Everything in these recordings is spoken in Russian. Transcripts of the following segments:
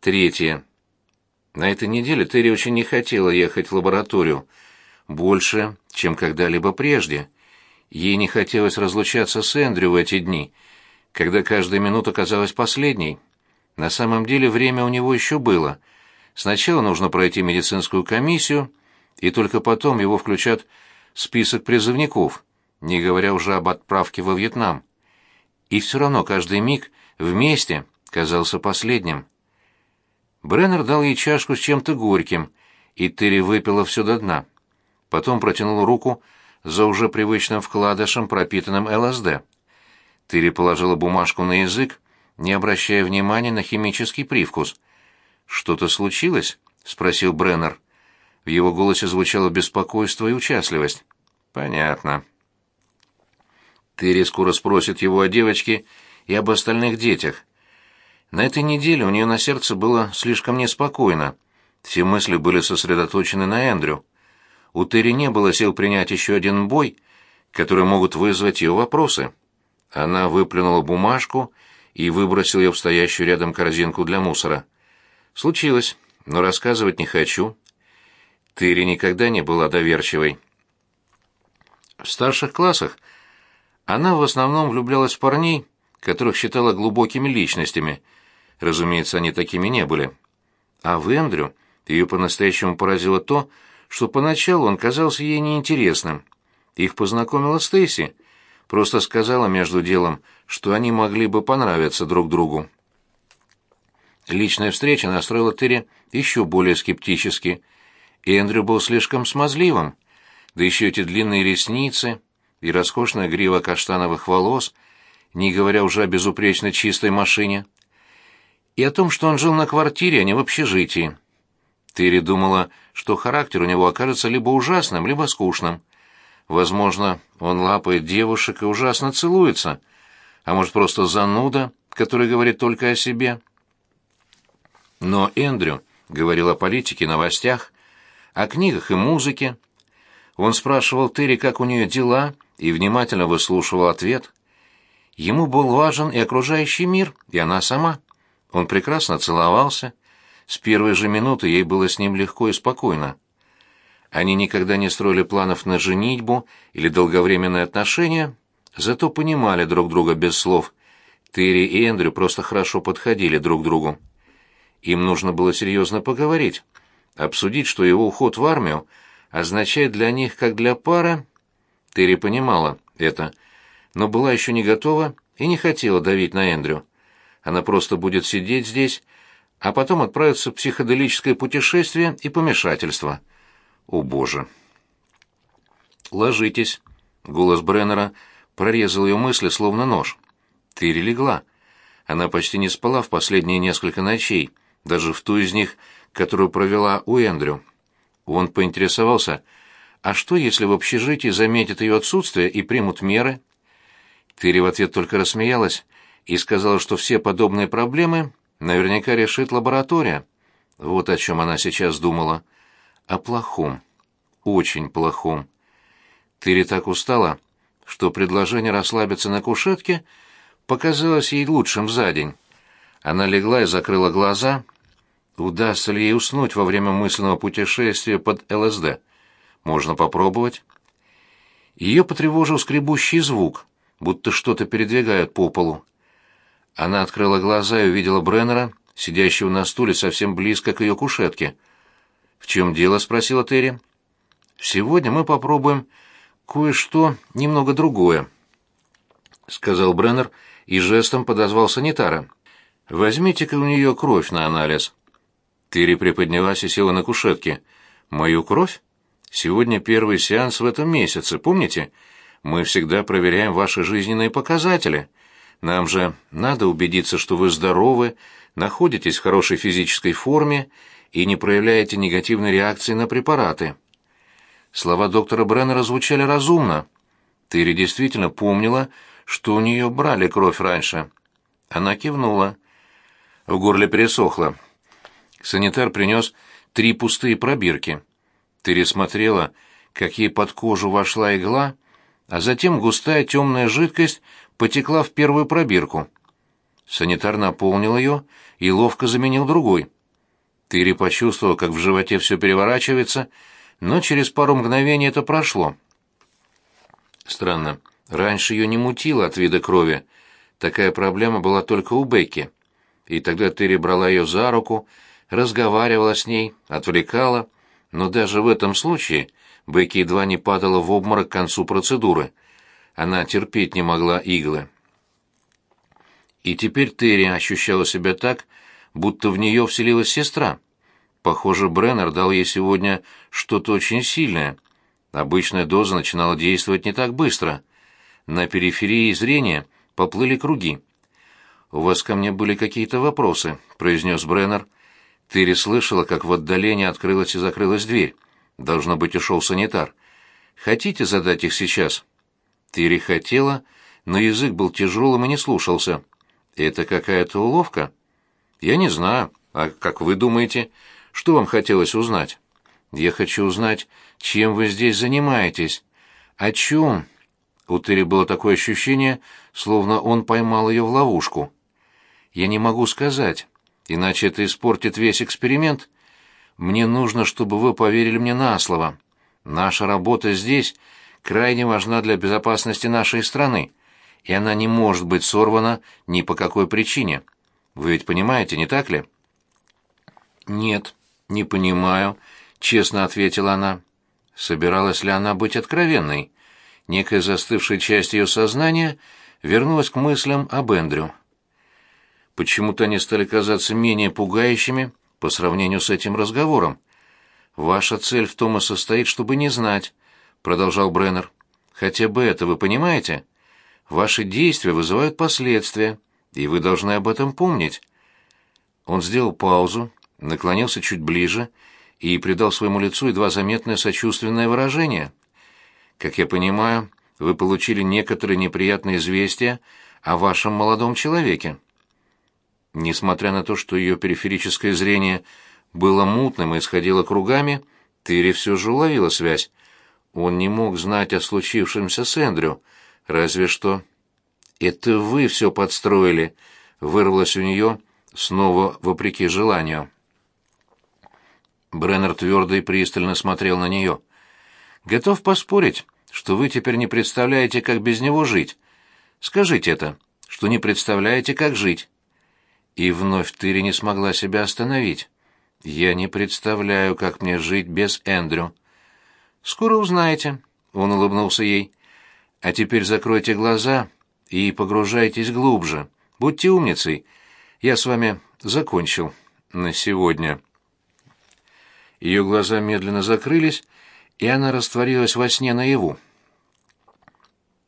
Третье. На этой неделе Терри очень не хотела ехать в лабораторию. Больше, чем когда-либо прежде. Ей не хотелось разлучаться с Эндрю в эти дни, когда каждая минута казалась последней. На самом деле время у него еще было. Сначала нужно пройти медицинскую комиссию, и только потом его включат в список призывников, не говоря уже об отправке во Вьетнам. И все равно каждый миг вместе казался последним. Бреннер дал ей чашку с чем-то горьким, и Терри выпила все до дна. Потом протянул руку за уже привычным вкладышем, пропитанным ЛСД. Терри положила бумажку на язык, не обращая внимания на химический привкус. «Что-то случилось?» — спросил Бреннер. В его голосе звучало беспокойство и участливость. «Понятно». Терри скоро спросит его о девочке и об остальных детях. На этой неделе у нее на сердце было слишком неспокойно. Все мысли были сосредоточены на Эндрю. У Терри не было сил принять еще один бой, который могут вызвать ее вопросы. Она выплюнула бумажку и выбросила ее в стоящую рядом корзинку для мусора. «Случилось, но рассказывать не хочу». Терри никогда не была доверчивой. В старших классах она в основном влюблялась в парней, которых считала глубокими личностями – Разумеется, они такими не были. А в Эндрю ее по-настоящему поразило то, что поначалу он казался ей неинтересным. Их познакомила Стейси, просто сказала между делом, что они могли бы понравиться друг другу. Личная встреча настроила Терри еще более скептически. Эндрю был слишком смазливым, да еще эти длинные ресницы и роскошная грива каштановых волос, не говоря уже о безупречно чистой машине — и о том, что он жил на квартире, а не в общежитии. Терри думала, что характер у него окажется либо ужасным, либо скучным. Возможно, он лапает девушек и ужасно целуется, а может, просто зануда, который говорит только о себе. Но Эндрю говорил о политике, новостях, о книгах и музыке. Он спрашивал Терри, как у нее дела, и внимательно выслушивал ответ. Ему был важен и окружающий мир, и она сама. Он прекрасно целовался. С первой же минуты ей было с ним легко и спокойно. Они никогда не строили планов на женитьбу или долговременные отношения, зато понимали друг друга без слов. Терри и Эндрю просто хорошо подходили друг другу. Им нужно было серьезно поговорить, обсудить, что его уход в армию означает для них, как для пары. Терри понимала это, но была еще не готова и не хотела давить на Эндрю. Она просто будет сидеть здесь, а потом отправиться в психоделическое путешествие и помешательство. О, Боже! «Ложитесь!» — голос Бреннера прорезал ее мысли, словно нож. Тыри легла. Она почти не спала в последние несколько ночей, даже в ту из них, которую провела у Эндрю. Он поинтересовался, а что, если в общежитии заметят ее отсутствие и примут меры? Тыри в ответ только рассмеялась и сказала, что все подобные проблемы наверняка решит лаборатория. Вот о чем она сейчас думала. О плохом. Очень плохом. Тыри так устала, что предложение расслабиться на кушетке показалось ей лучшим за день. Она легла и закрыла глаза. Удастся ли ей уснуть во время мысленного путешествия под ЛСД? Можно попробовать. Ее потревожил скребущий звук, будто что-то передвигают по полу. Она открыла глаза и увидела Бреннера, сидящего на стуле совсем близко к ее кушетке. «В чем дело?» — спросила Терри. «Сегодня мы попробуем кое-что немного другое», — сказал Бреннер и жестом подозвал санитара. «Возьмите-ка у нее кровь на анализ». Терри приподнялась и села на кушетке. «Мою кровь? Сегодня первый сеанс в этом месяце, помните? Мы всегда проверяем ваши жизненные показатели». Нам же надо убедиться, что вы здоровы, находитесь в хорошей физической форме и не проявляете негативной реакции на препараты. Слова доктора Бреннера звучали разумно. Тыри действительно помнила, что у нее брали кровь раньше. Она кивнула. В горле пересохло. Санитар принес три пустые пробирки. Тыри смотрела, как ей под кожу вошла игла, а затем густая темная жидкость потекла в первую пробирку. Санитар наполнил ее и ловко заменил другой. Тыри почувствовал, как в животе все переворачивается, но через пару мгновений это прошло. Странно, раньше ее не мутило от вида крови. Такая проблема была только у Бекки. И тогда Тыри брала ее за руку, разговаривала с ней, отвлекала, но даже в этом случае Бекки едва не падала в обморок к концу процедуры. Она терпеть не могла иглы. И теперь Терри ощущала себя так, будто в нее вселилась сестра. Похоже, Бреннер дал ей сегодня что-то очень сильное. Обычная доза начинала действовать не так быстро. На периферии зрения поплыли круги. «У вас ко мне были какие-то вопросы», — произнес Бреннер. Терри слышала, как в отдалении открылась и закрылась дверь. Должно быть, ушел санитар. «Хотите задать их сейчас?» Терри хотела, но язык был тяжелым и не слушался. «Это какая-то уловка?» «Я не знаю. А как вы думаете? Что вам хотелось узнать?» «Я хочу узнать, чем вы здесь занимаетесь. О чем?» У Терри было такое ощущение, словно он поймал ее в ловушку. «Я не могу сказать, иначе это испортит весь эксперимент. Мне нужно, чтобы вы поверили мне на слово. Наша работа здесь крайне важна для безопасности нашей страны, и она не может быть сорвана ни по какой причине. Вы ведь понимаете, не так ли?» «Нет, не понимаю», — честно ответила она. Собиралась ли она быть откровенной? Некая застывшая часть ее сознания вернулась к мыслям об Эндрю. Почему-то они стали казаться менее пугающими по сравнению с этим разговором. «Ваша цель в том и состоит, чтобы не знать», — продолжал Бреннер. «Хотя бы это вы понимаете? Ваши действия вызывают последствия, и вы должны об этом помнить». Он сделал паузу, наклонился чуть ближе и придал своему лицу едва заметное сочувственное выражение. «Как я понимаю, вы получили некоторые неприятные известия о вашем молодом человеке». Несмотря на то, что ее периферическое зрение было мутным и исходило кругами, Тыри все же уловила связь. Он не мог знать о случившемся с Эндрю, разве что... «Это вы все подстроили», — вырвалось у нее, снова вопреки желанию. Бреннер твердо и пристально смотрел на нее. «Готов поспорить, что вы теперь не представляете, как без него жить. Скажите это, что не представляете, как жить». И вновь Тыри не смогла себя остановить. «Я не представляю, как мне жить без Эндрю». «Скоро узнаете», — он улыбнулся ей. «А теперь закройте глаза и погружайтесь глубже. Будьте умницей. Я с вами закончил на сегодня». Ее глаза медленно закрылись, и она растворилась во сне наяву.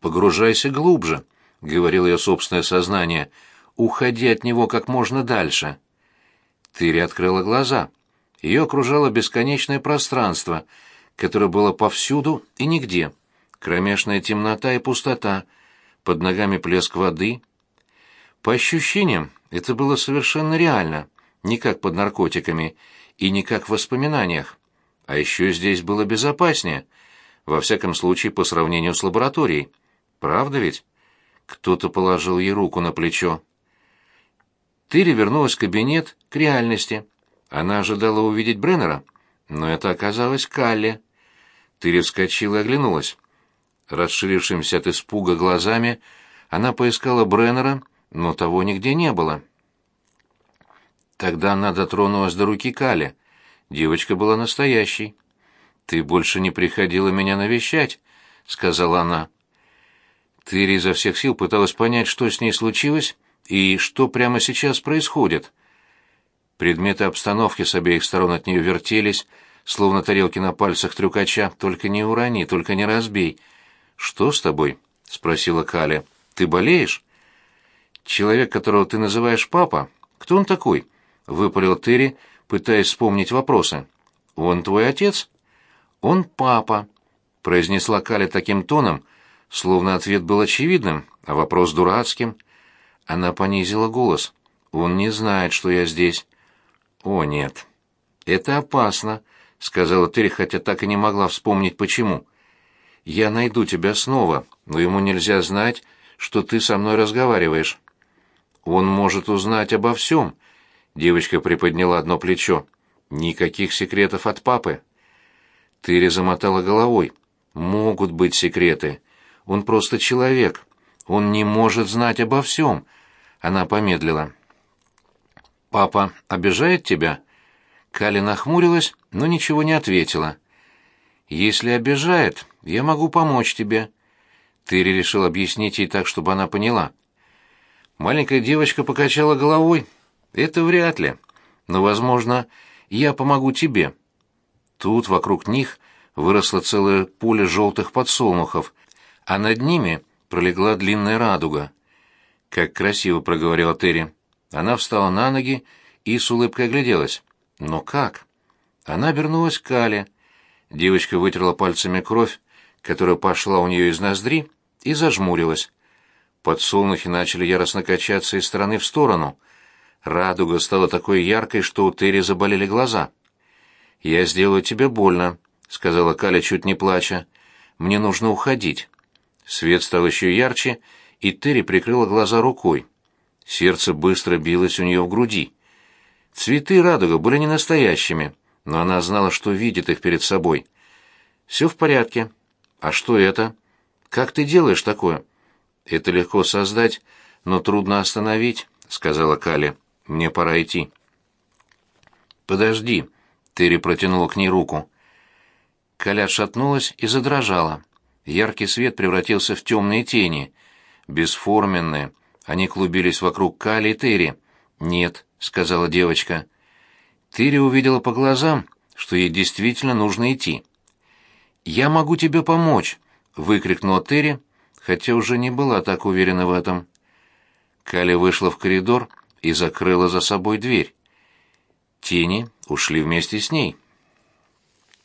«Погружайся глубже», — говорил ее собственное сознание, — уходи от него как можно дальше. Тыри открыла глаза. Ее окружало бесконечное пространство, которое было повсюду и нигде. Кромешная темнота и пустота, под ногами плеск воды. По ощущениям, это было совершенно реально, не как под наркотиками и не как в воспоминаниях. А еще здесь было безопаснее, во всяком случае по сравнению с лабораторией. Правда ведь? Кто-то положил ей руку на плечо. Тыри вернулась в кабинет к реальности. Она ожидала увидеть Бреннера, но это оказалось Калли. Тыри вскочила и оглянулась. Расширившимся от испуга глазами, она поискала Бреннера, но того нигде не было. Тогда она дотронулась до руки Кали. Девочка была настоящей. «Ты больше не приходила меня навещать», — сказала она. Тыри изо всех сил пыталась понять, что с ней случилось, и что прямо сейчас происходит. Предметы обстановки с обеих сторон от нее вертелись, словно тарелки на пальцах трюкача. «Только не урони, только не разбей». «Что с тобой?» — спросила Каля. «Ты болеешь?» «Человек, которого ты называешь папа, кто он такой?» — выпалил Терри, пытаясь вспомнить вопросы. «Он твой отец?» «Он папа», — произнесла Каля таким тоном, словно ответ был очевидным, а вопрос дурацким — она понизила голос. «Он не знает, что я здесь». «О, нет». «Это опасно», — сказала Терри, хотя так и не могла вспомнить, почему. «Я найду тебя снова, но ему нельзя знать, что ты со мной разговариваешь». Он может узнать обо всем. Девочка приподняла одно плечо. Никаких секретов от папы. Тыри замотала головой. Могут быть секреты. Он просто человек. Он не может знать обо всем. Она помедлила. «Папа обижает тебя?» Кали нахмурилась, но ничего не ответила. «Если обижает, я могу помочь тебе». Тыри решил объяснить ей так, чтобы она поняла. Маленькая девочка покачала головой. «Это вряд ли. Но, возможно, я помогу тебе». Тут вокруг них выросло целое поле желтых подсолнухов, а над ними пролегла длинная радуга. «Как красиво!» — проговорила Терри. Она встала на ноги и с улыбкой огляделась. «Но как?» Она обернулась к Кале. Девочка вытерла пальцами кровь, которая пошла у нее из ноздри, и зажмурилась. Подсолнухи начали яростно качаться из стороны в сторону. Радуга стала такой яркой, что у Терри заболели глаза. «Я сделаю тебе больно», — сказала Каля, чуть не плача. «Мне нужно уходить». Свет стал еще ярче, и Терри прикрыла глаза рукой. Сердце быстро билось у нее в груди. Цветы радуга были не настоящими, но она знала, что видит их перед собой. «Все в порядке. А что это? Как ты делаешь такое?» «Это легко создать, но трудно остановить», — сказала Кали. «Мне пора идти». «Подожди», — Терри протянула к ней руку. Каля отшатнулась и задрожала. Яркий свет превратился в темные тени, бесформенные. Они клубились вокруг Кали и Терри. «Нет», — сказала девочка. Терри увидела по глазам, что ей действительно нужно идти. «Я могу тебе помочь», — выкрикнула Терри, хотя уже не была так уверена в этом. Кали вышла в коридор и закрыла за собой дверь. Тени ушли вместе с ней.